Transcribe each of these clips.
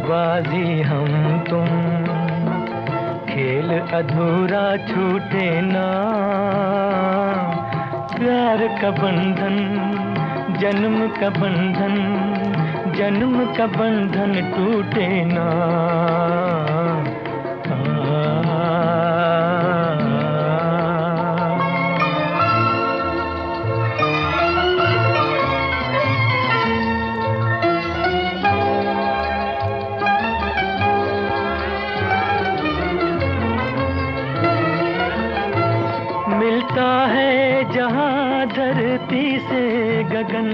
बाजी हम तुम। अधूरा छूटे ना। प्यार का बंधन जन्म का बंधन जन्म का बंधन टूटे ना। जहाँ धरती से गगन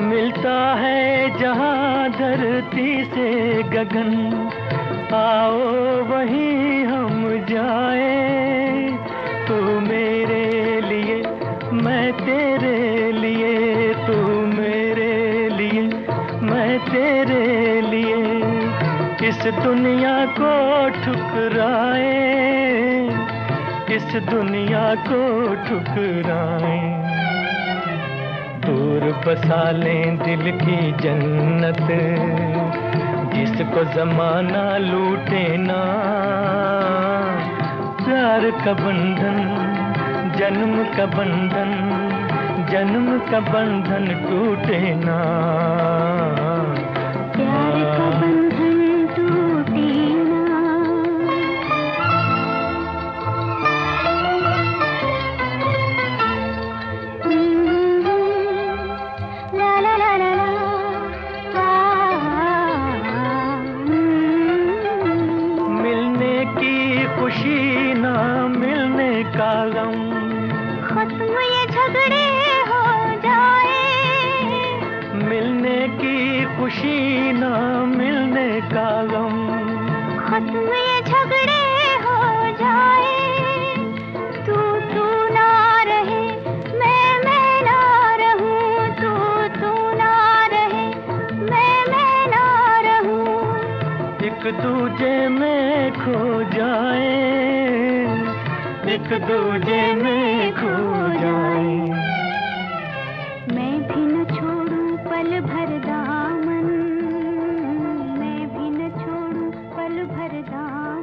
मिलता है, जहाँ धरती से गगन। आओ वहीं हम जाए, तू मेरे लिए, मैं तेरे लिए, तू मेरे लिए, मैं तेरे लिए। इस दुनिया को ठुकराए इस दुनिया को ठुकराए। दूर बसा लें दिल की जन्नत, जिसको जमाना लूटे ना। प्यार का बंधन, जन्म का बंधन, जन्म का बंधन टूटे ना। का गम। खत्म ये झगड़े हो जाए। मिलने की खुशी ना मिलने का गम। खत्म ये झगड़े हो जाए। तू तू ना रहे मैं मैं ना रहूँ। तू तू ना रहे मैं मैं ना रहूँ। एक दूजे में खो जाए। एक दूजे में खो जाए। मैं भी न छोड़ू पल भर दामन, मैं भी न छोड़ू पल भर दामन।